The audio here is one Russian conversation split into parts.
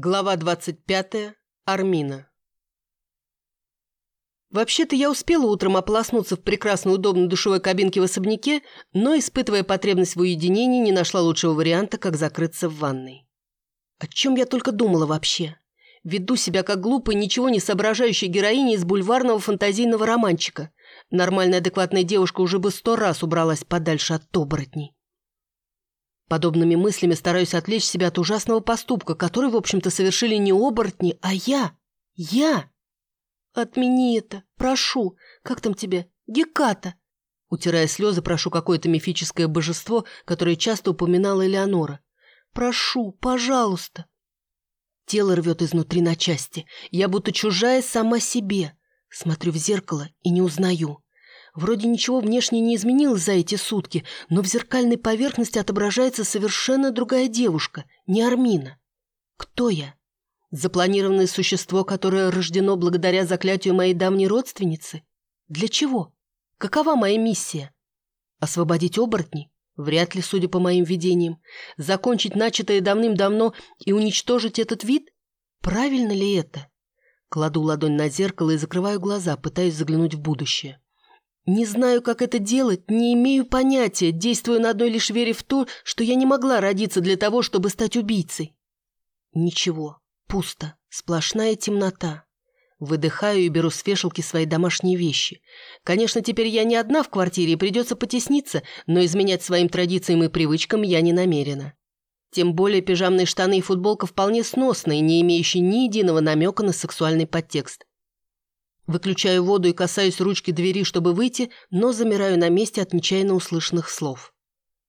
Глава 25. Армина. Вообще-то я успела утром ополоснуться в прекрасной удобной душевой кабинке в особняке, но, испытывая потребность в уединении, не нашла лучшего варианта, как закрыться в ванной. О чем я только думала вообще? Веду себя как глупая, ничего не соображающая героиня из бульварного фантазийного романчика. Нормальная адекватная девушка уже бы сто раз убралась подальше от оборотней. Подобными мыслями стараюсь отвлечь себя от ужасного поступка, который, в общем-то, совершили не оборотни, а я. Я. Отмени это, прошу. Как там тебе? Геката. Утирая слезы, прошу какое-то мифическое божество, которое часто упоминала Элеонора. Прошу, пожалуйста. Тело рвет изнутри на части. Я будто чужая сама себе. Смотрю в зеркало и не узнаю. Вроде ничего внешне не изменилось за эти сутки, но в зеркальной поверхности отображается совершенно другая девушка, не Армина. Кто я? Запланированное существо, которое рождено благодаря заклятию моей давней родственницы? Для чего? Какова моя миссия? Освободить оборотней? Вряд ли, судя по моим видениям. Закончить начатое давным-давно и уничтожить этот вид? Правильно ли это? Кладу ладонь на зеркало и закрываю глаза, пытаясь заглянуть в будущее. Не знаю, как это делать, не имею понятия, действую на одной лишь вере в то, что я не могла родиться для того, чтобы стать убийцей. Ничего, пусто, сплошная темнота. Выдыхаю и беру с вешалки свои домашние вещи. Конечно, теперь я не одна в квартире и придется потесниться, но изменять своим традициям и привычкам я не намерена. Тем более пижамные штаны и футболка вполне сносные, не имеющие ни единого намека на сексуальный подтекст. Выключаю воду и касаюсь ручки двери, чтобы выйти, но замираю на месте от нечаянно услышанных слов.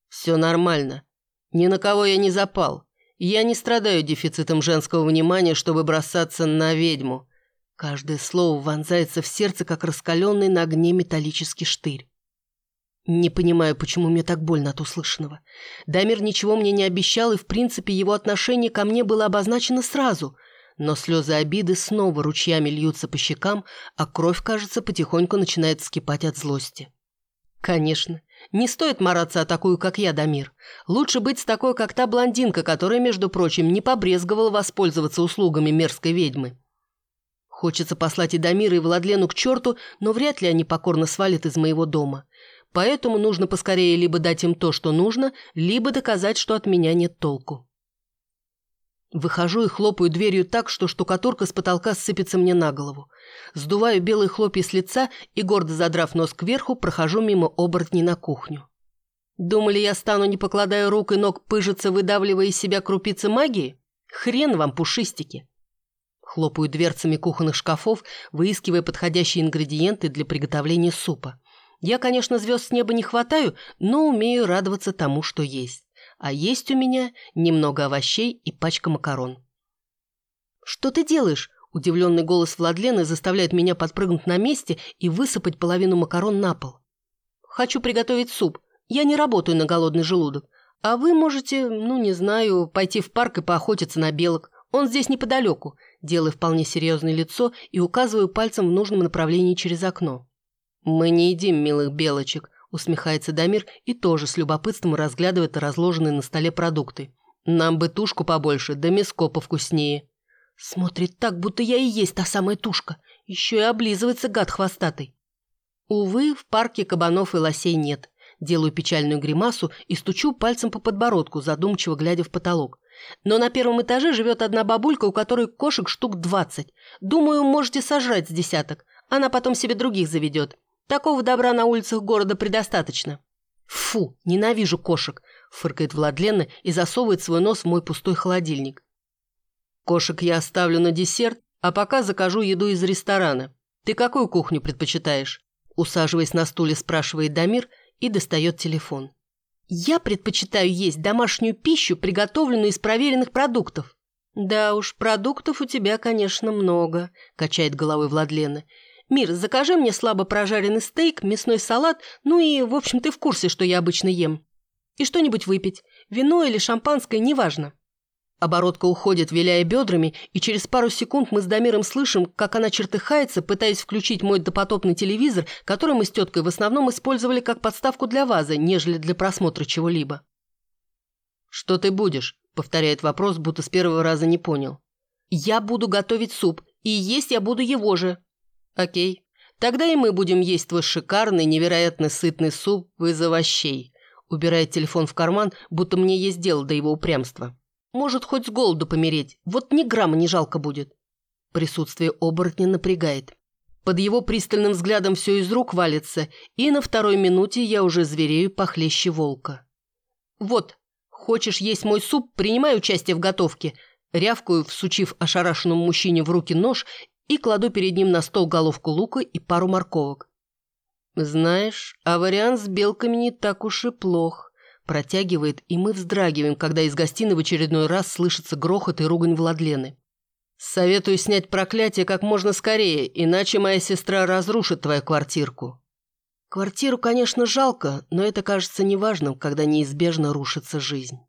«Все нормально. Ни на кого я не запал. Я не страдаю дефицитом женского внимания, чтобы бросаться на ведьму». Каждое слово вонзается в сердце, как раскаленный на огне металлический штырь. Не понимаю, почему мне так больно от услышанного. Дамир ничего мне не обещал, и, в принципе, его отношение ко мне было обозначено сразу – но слезы обиды снова ручьями льются по щекам, а кровь, кажется, потихоньку начинает вскипать от злости. Конечно, не стоит мараться о такую, как я, Дамир. Лучше быть с такой, как та блондинка, которая, между прочим, не побрезговала воспользоваться услугами мерзкой ведьмы. Хочется послать и Дамира, и Владлену к черту, но вряд ли они покорно свалят из моего дома. Поэтому нужно поскорее либо дать им то, что нужно, либо доказать, что от меня нет толку. Выхожу и хлопаю дверью так, что штукатурка с потолка сыпется мне на голову. Сдуваю белые хлопья с лица и, гордо задрав нос кверху, прохожу мимо оборотней на кухню. Думали, я стану, не покладая рук и ног, пыжиться, выдавливая из себя крупицы магии? Хрен вам, пушистики! Хлопаю дверцами кухонных шкафов, выискивая подходящие ингредиенты для приготовления супа. Я, конечно, звезд с неба не хватаю, но умею радоваться тому, что есть а есть у меня немного овощей и пачка макарон. «Что ты делаешь?» Удивленный голос Владлены заставляет меня подпрыгнуть на месте и высыпать половину макарон на пол. «Хочу приготовить суп. Я не работаю на голодный желудок. А вы можете, ну, не знаю, пойти в парк и поохотиться на белок. Он здесь неподалеку», делаю вполне серьезное лицо и указываю пальцем в нужном направлении через окно. «Мы не едим милых белочек», усмехается Дамир и тоже с любопытством разглядывает разложенные на столе продукты. Нам бы тушку побольше, да мяско повкуснее. Смотрит так, будто я и есть та самая тушка. Еще и облизывается гад хвостатый. Увы, в парке кабанов и лосей нет. Делаю печальную гримасу и стучу пальцем по подбородку, задумчиво глядя в потолок. Но на первом этаже живет одна бабулька, у которой кошек штук двадцать. Думаю, можете сожрать с десяток. Она потом себе других заведет. Такого добра на улицах города предостаточно. Фу, ненавижу кошек, фыркает Владлена и засовывает свой нос в мой пустой холодильник. Кошек я оставлю на десерт, а пока закажу еду из ресторана. Ты какую кухню предпочитаешь? Усаживаясь на стуле, спрашивает Дамир и достает телефон. Я предпочитаю есть домашнюю пищу, приготовленную из проверенных продуктов. Да уж, продуктов у тебя, конечно, много, качает головой Владлена. «Мир, закажи мне слабо прожаренный стейк, мясной салат, ну и, в общем, ты в курсе, что я обычно ем. И что-нибудь выпить. Вино или шампанское, неважно». Оборотка уходит, виляя бедрами, и через пару секунд мы с Дамиром слышим, как она чертыхается, пытаясь включить мой допотопный телевизор, который мы с теткой в основном использовали как подставку для вазы, нежели для просмотра чего-либо. «Что ты будешь?» — повторяет вопрос, будто с первого раза не понял. Я буду готовить суп, и есть я буду его же. Окей. Тогда и мы будем есть твой шикарный, невероятно сытный суп из овощей. Убирает телефон в карман, будто мне есть дело до его упрямства. Может, хоть с голоду помереть. Вот ни грамма не жалко будет. Присутствие оборотня напрягает. Под его пристальным взглядом все из рук валится, и на второй минуте я уже зверею похлеще волка. «Вот, хочешь есть мой суп, принимай участие в готовке», рявкаю, всучив ошарашенному мужчине в руки нож и кладу перед ним на стол головку лука и пару морковок. «Знаешь, а вариант с белками не так уж и плох», протягивает, и мы вздрагиваем, когда из гостиной в очередной раз слышится грохот и ругань Владлены. «Советую снять проклятие как можно скорее, иначе моя сестра разрушит твою квартирку». Квартиру, конечно, жалко, но это кажется неважным, когда неизбежно рушится жизнь.